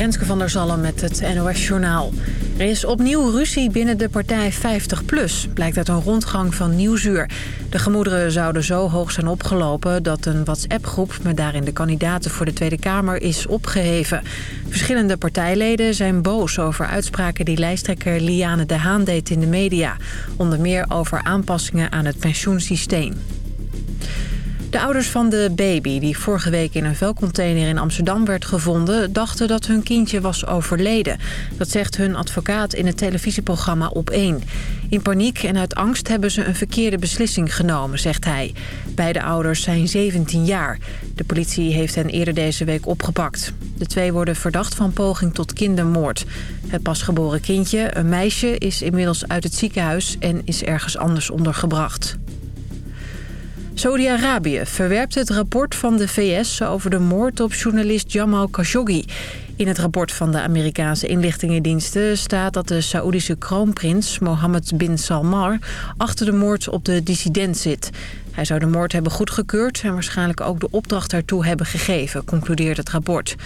Renske van der Zalm met het NOS Journaal. Er is opnieuw ruzie binnen de partij 50PLUS, blijkt uit een rondgang van Nieuwsuur. De gemoederen zouden zo hoog zijn opgelopen dat een WhatsApp-groep... met daarin de kandidaten voor de Tweede Kamer is opgeheven. Verschillende partijleden zijn boos over uitspraken die lijsttrekker Liane de Haan deed in de media. Onder meer over aanpassingen aan het pensioensysteem. De ouders van de baby die vorige week in een vuilcontainer in Amsterdam werd gevonden... dachten dat hun kindje was overleden. Dat zegt hun advocaat in het televisieprogramma Op1. In paniek en uit angst hebben ze een verkeerde beslissing genomen, zegt hij. Beide ouders zijn 17 jaar. De politie heeft hen eerder deze week opgepakt. De twee worden verdacht van poging tot kindermoord. Het pasgeboren kindje, een meisje, is inmiddels uit het ziekenhuis... en is ergens anders ondergebracht. Saudi-Arabië verwerpt het rapport van de VS over de moord op journalist Jamal Khashoggi. In het rapport van de Amerikaanse inlichtingendiensten staat dat de Saoedische kroonprins Mohammed bin Salman achter de moord op de dissident zit. Hij zou de moord hebben goedgekeurd en waarschijnlijk ook de opdracht daartoe hebben gegeven, concludeert het rapport.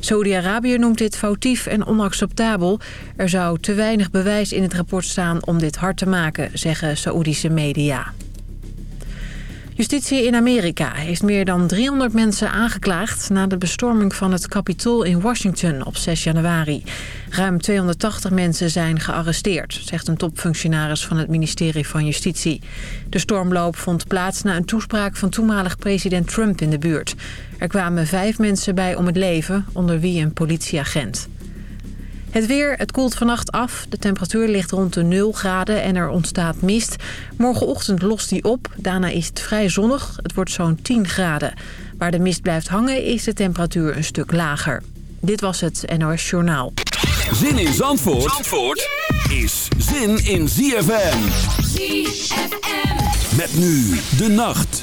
Saudi-Arabië noemt dit foutief en onacceptabel. Er zou te weinig bewijs in het rapport staan om dit hard te maken, zeggen Saoedische media. Justitie in Amerika heeft meer dan 300 mensen aangeklaagd... na de bestorming van het Capitool in Washington op 6 januari. Ruim 280 mensen zijn gearresteerd, zegt een topfunctionaris van het ministerie van Justitie. De stormloop vond plaats na een toespraak van toenmalig president Trump in de buurt. Er kwamen vijf mensen bij om het leven, onder wie een politieagent. Het weer, het koelt vannacht af. De temperatuur ligt rond de 0 graden en er ontstaat mist. Morgenochtend lost die op. Daarna is het vrij zonnig. Het wordt zo'n 10 graden. Waar de mist blijft hangen is de temperatuur een stuk lager. Dit was het NOS Journaal. Zin in Zandvoort, Zandvoort is zin in ZFM. ZFM. Met nu de nacht.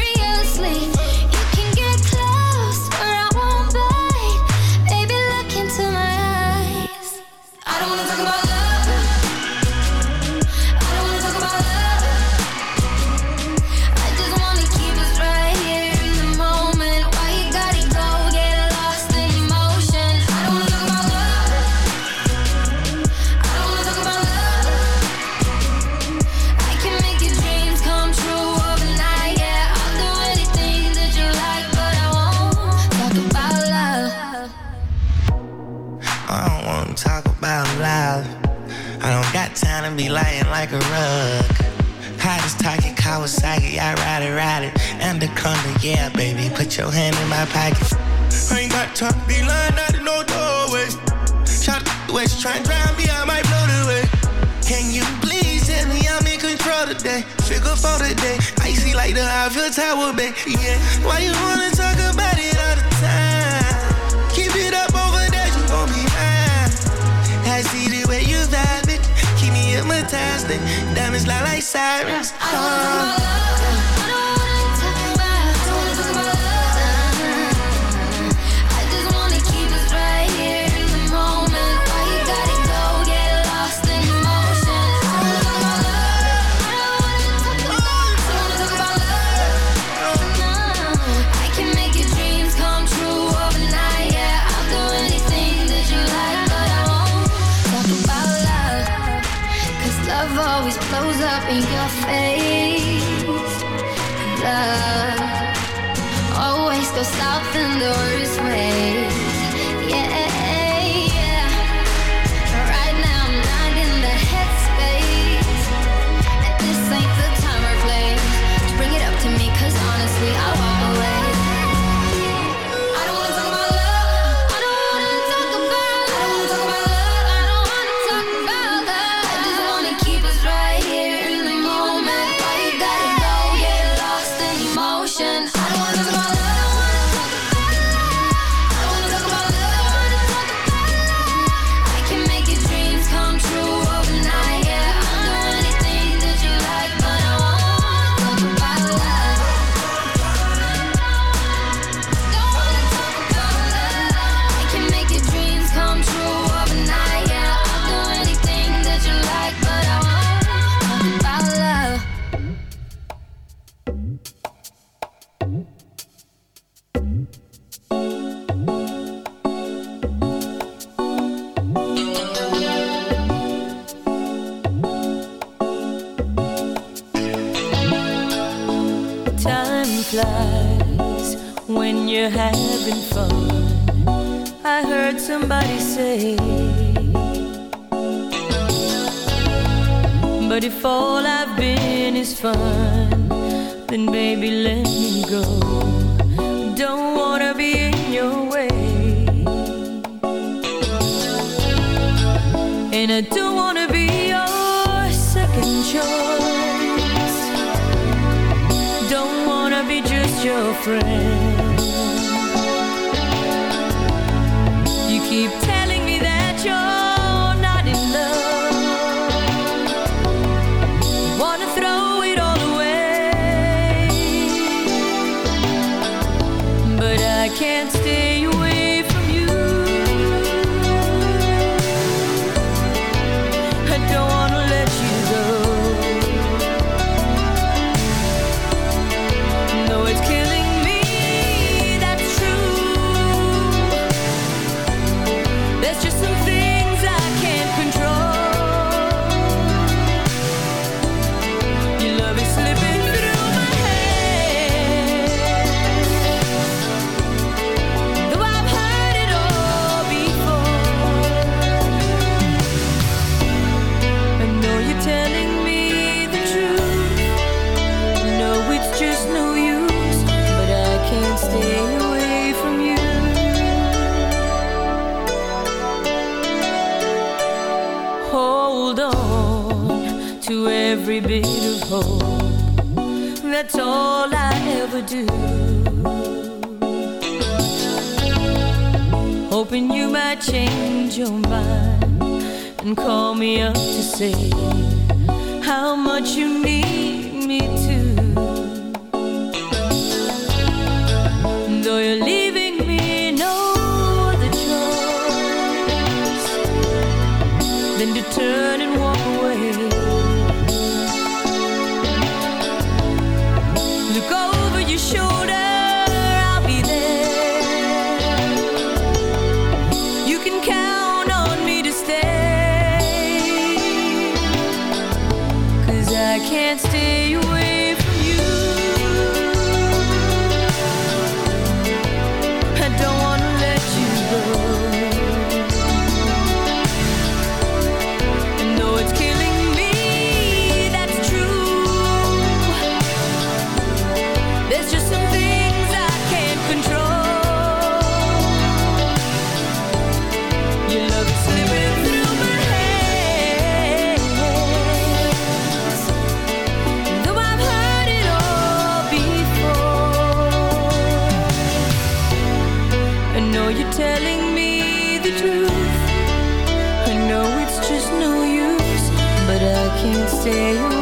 Hand in my pocket. I ain't got time to be lying out in no doorway. Shot the way she try and drive me, I might blow the way. Can you please tell me I'm in control today? Figure for the day, icy like the Eiffel Tower, baby. Yeah, why you wanna talk about it all the time? Keep it up over there, you gon' be mine. I see the way you vibe it, keep me hypnotized. Diamonds lie like sirens. Oh. Stay away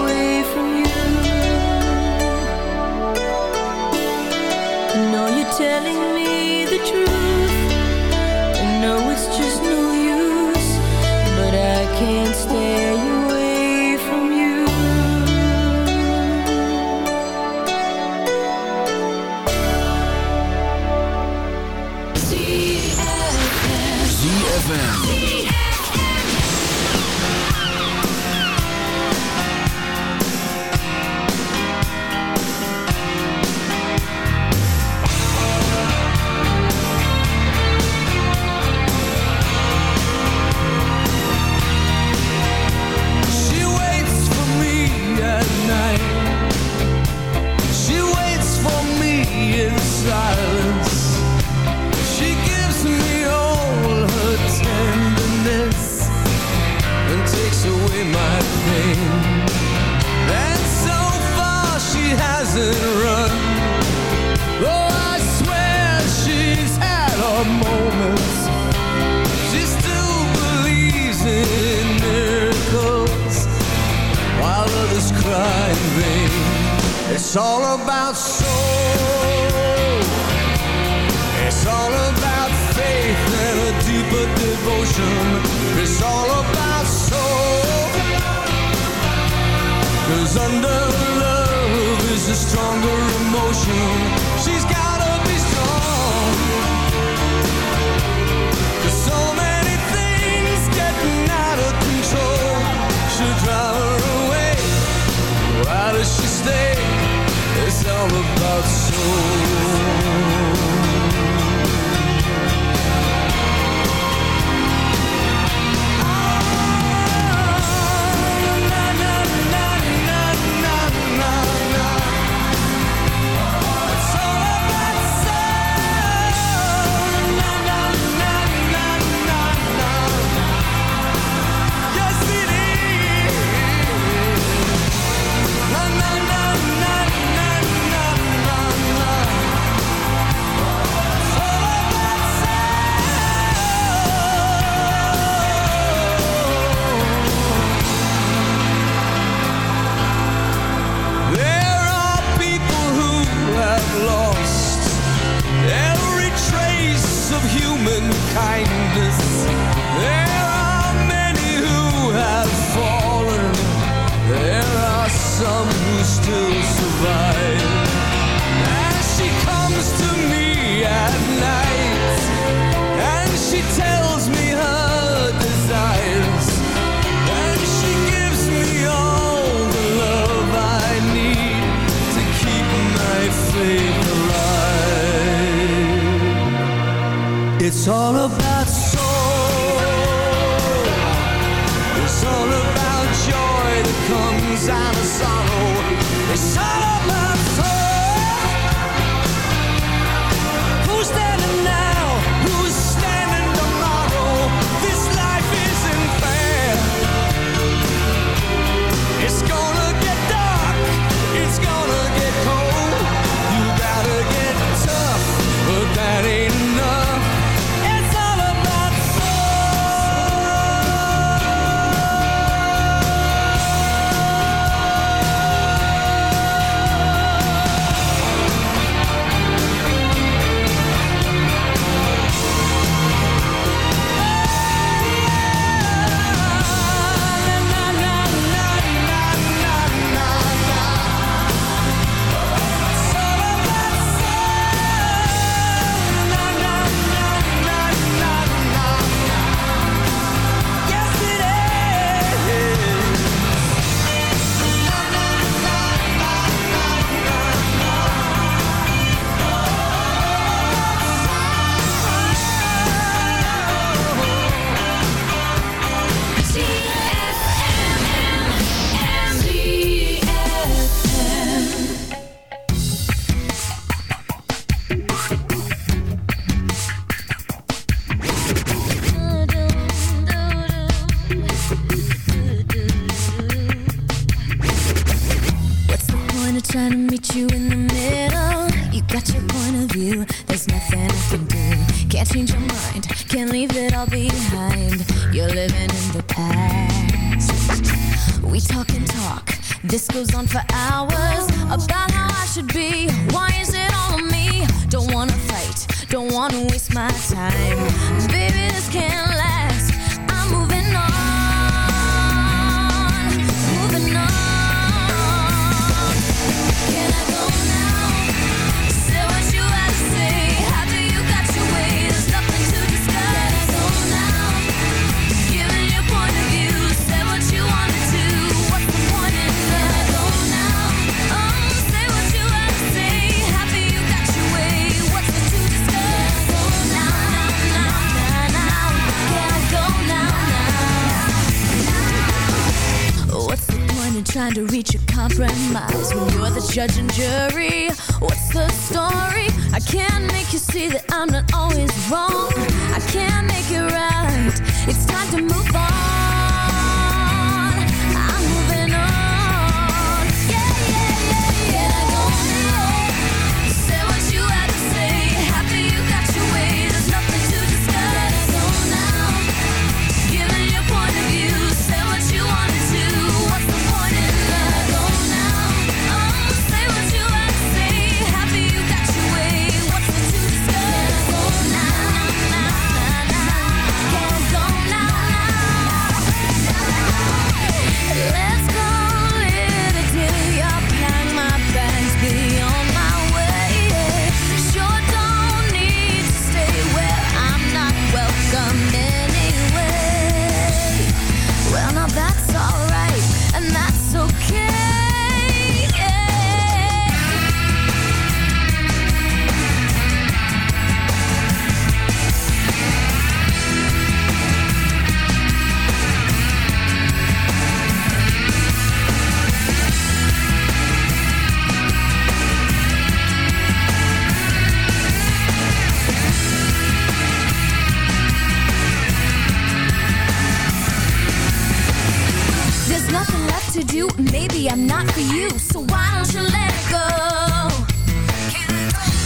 so why don't you let it go?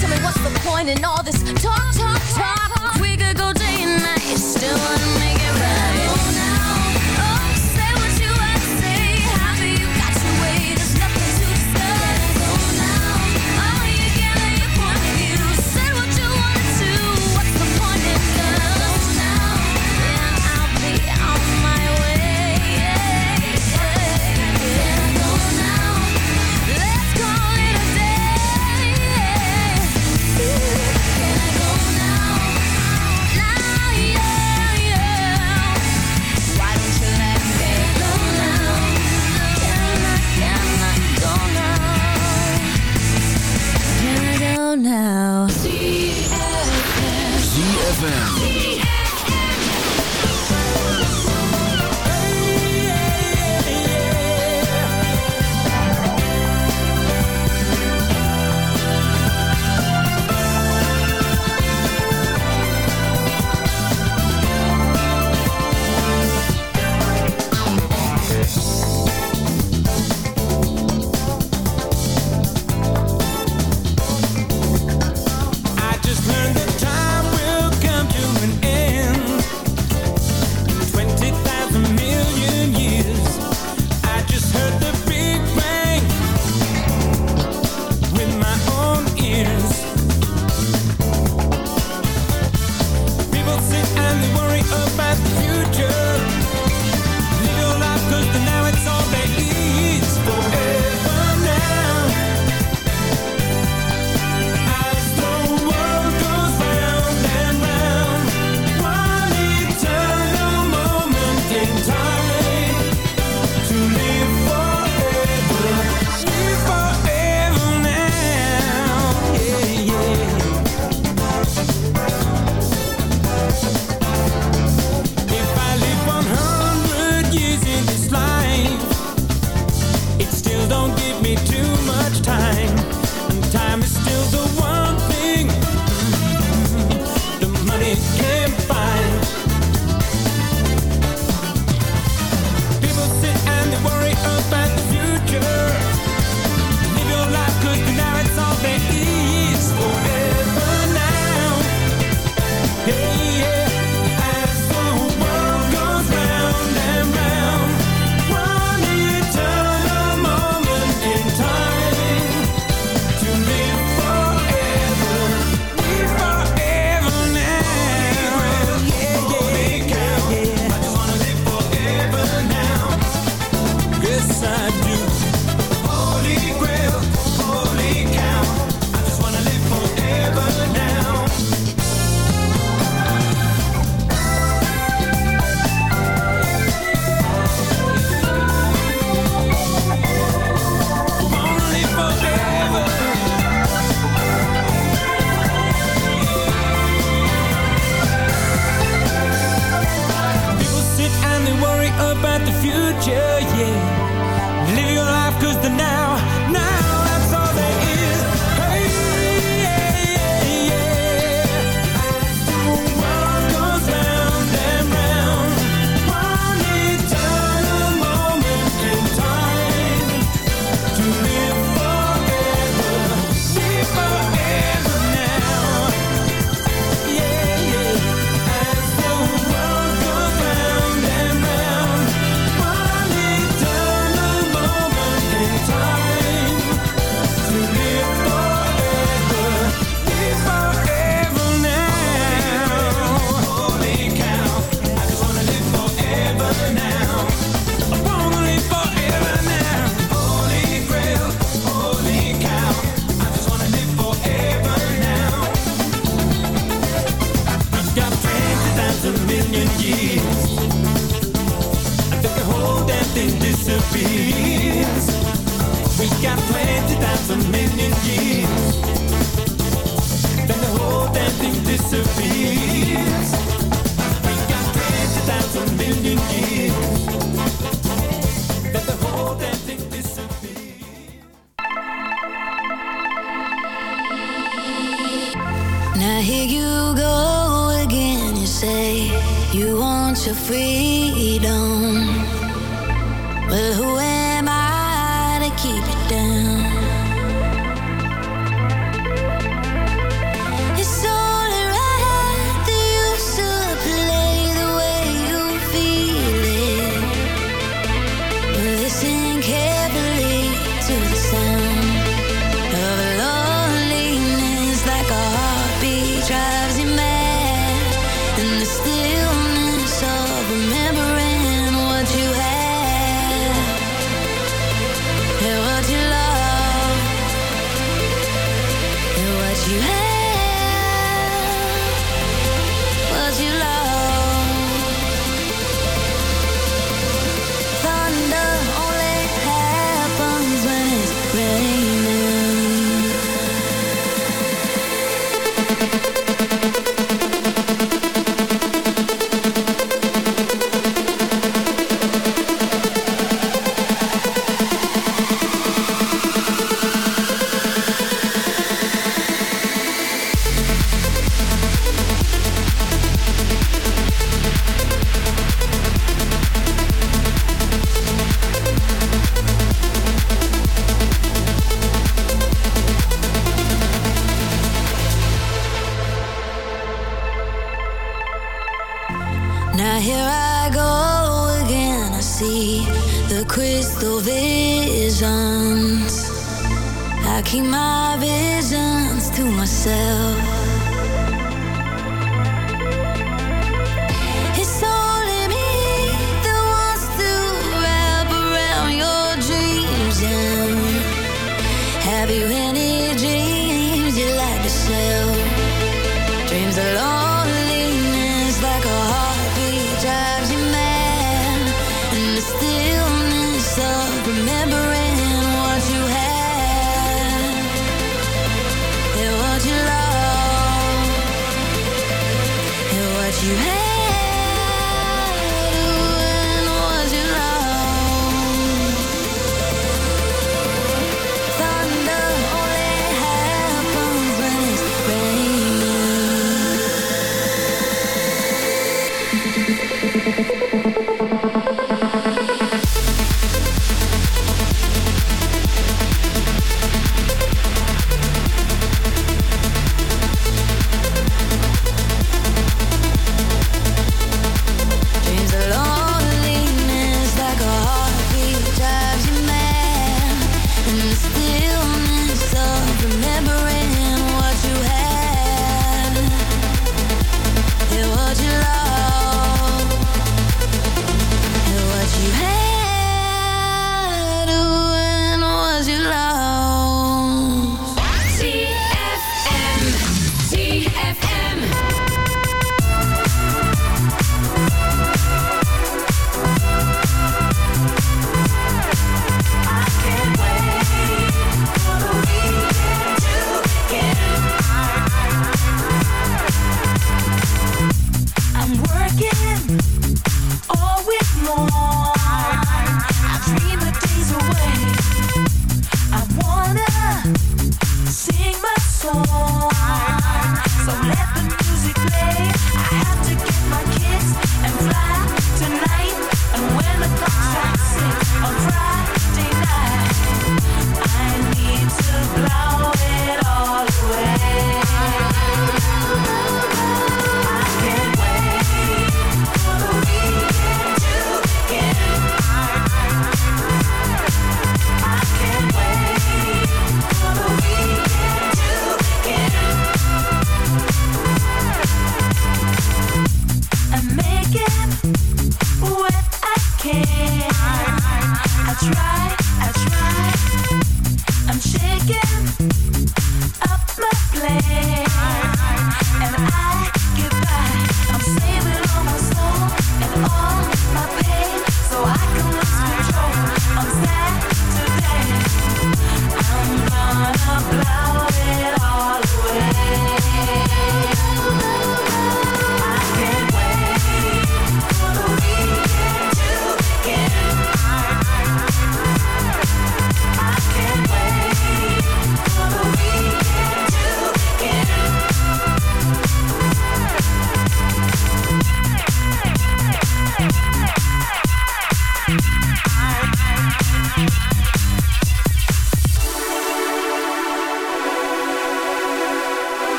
Tell me what's the point in all this talk, talk, talk? We could go day and night, still. now.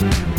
Peace.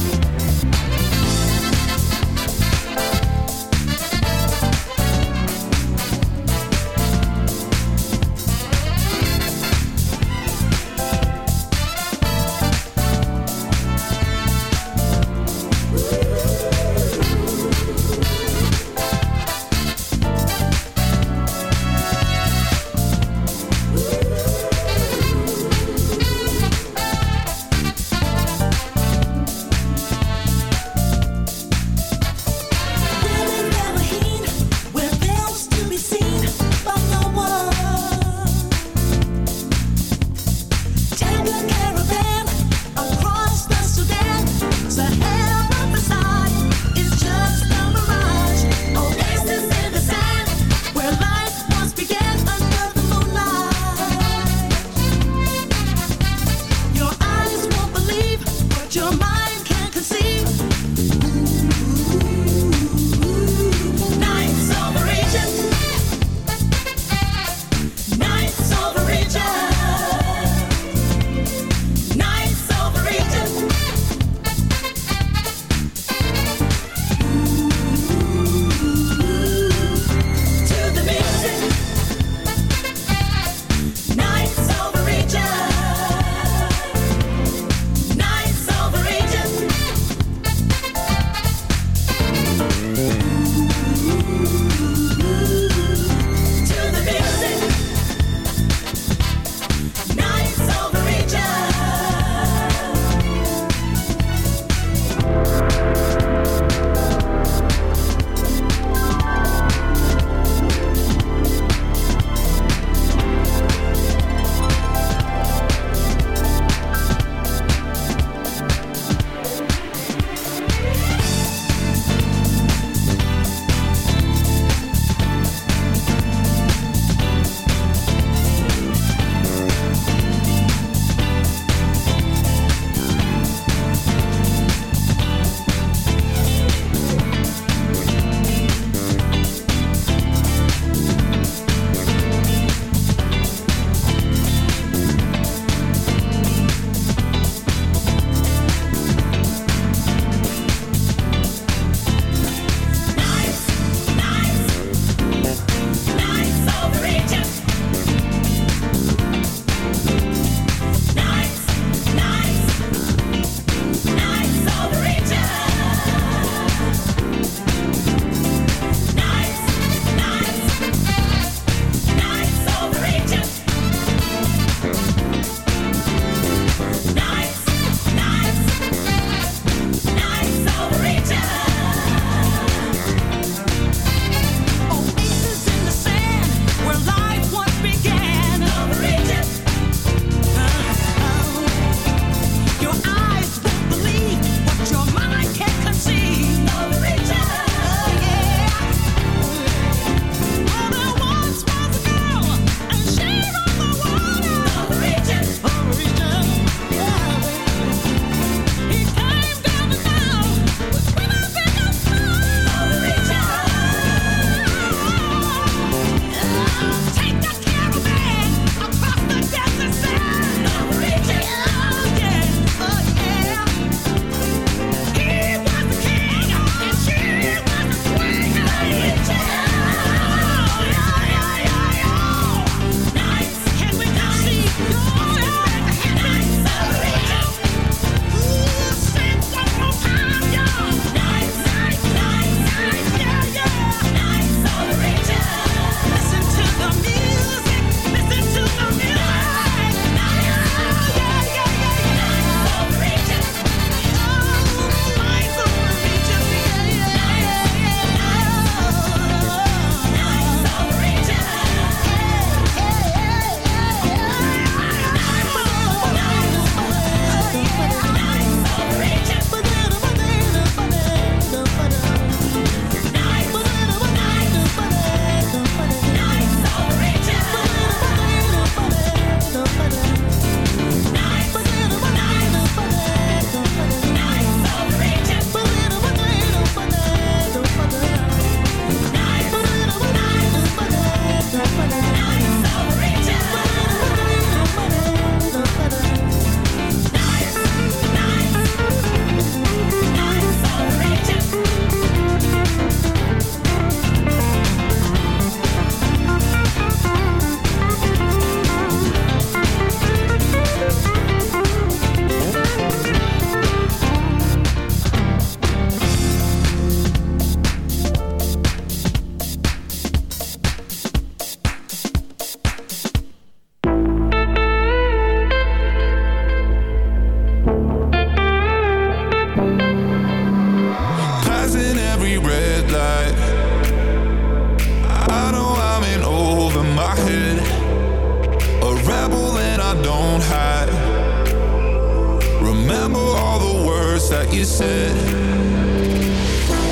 words that you said.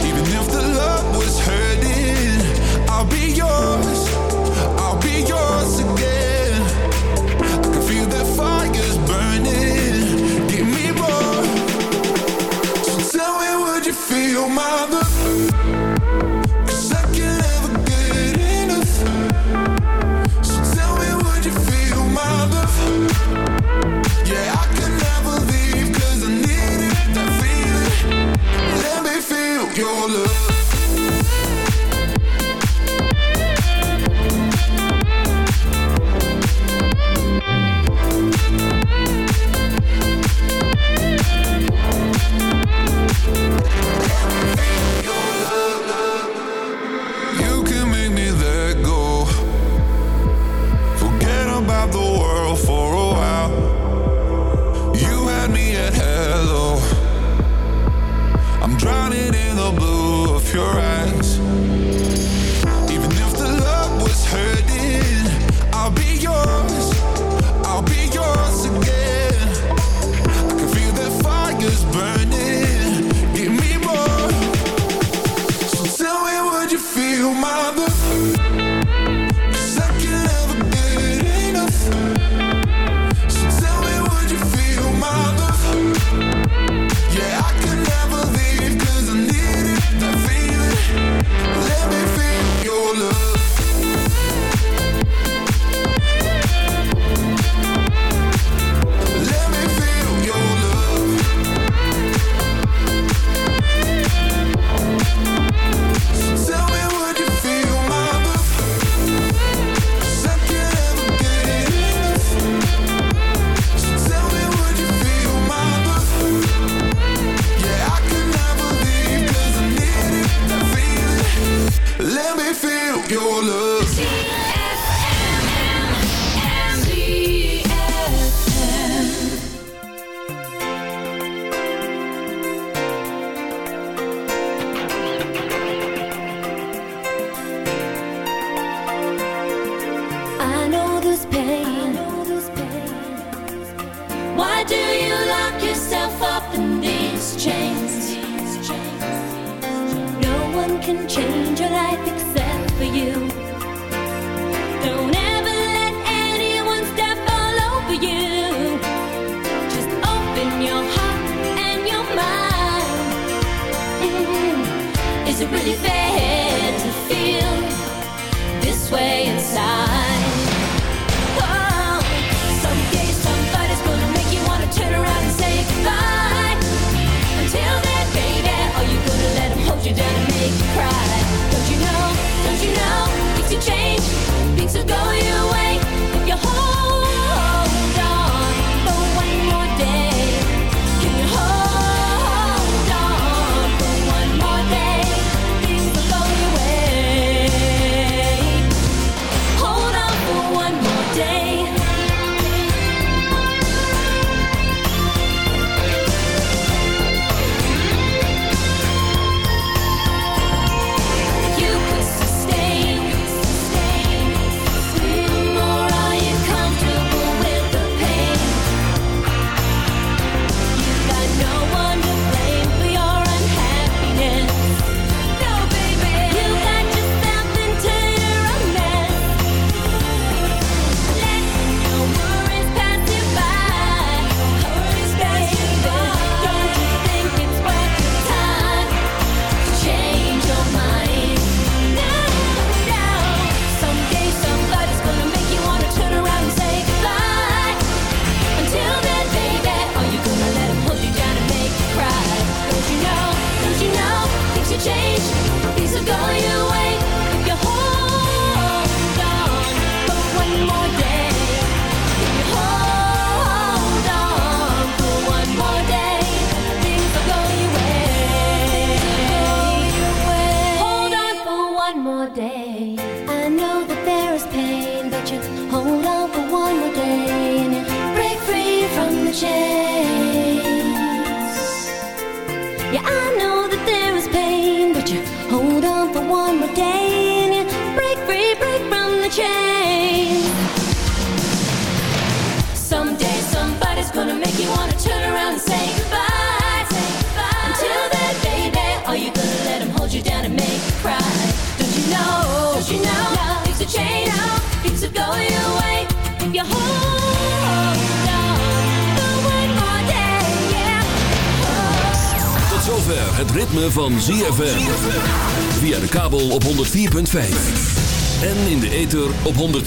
Even if the love was hurting, I'll be yours. I'll be yours again. I can feel that fire's burning. Give me more. So tell me, would you feel my love?